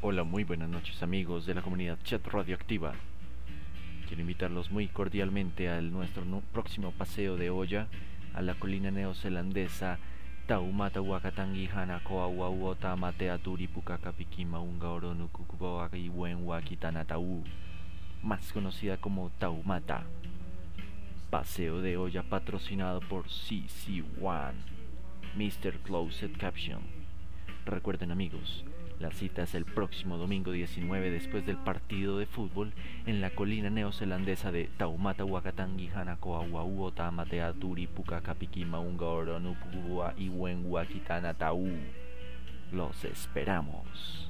Hola, muy buenas noches amigos de la comunidad Chat Radioactiva. Quiero invitarlos muy cordialmente a nuestro próximo paseo de olla a la colina neozelandesa Taumata Wakatangi Hana Koa Wauota Matea Pukakapikima Unga Oronu Wakitanatau, más conocida como Taumata. Paseo de olla patrocinado por CC1, Mr. Closet Caption. Recuerden amigos, la cita es el próximo domingo 19 después del partido de fútbol en la colina neozelandesa de Taumata Wakatangi Hanakoa Wau Tamatea Turi Pukakapiki Maunga Oronupugua y Kitana Tau. Los esperamos.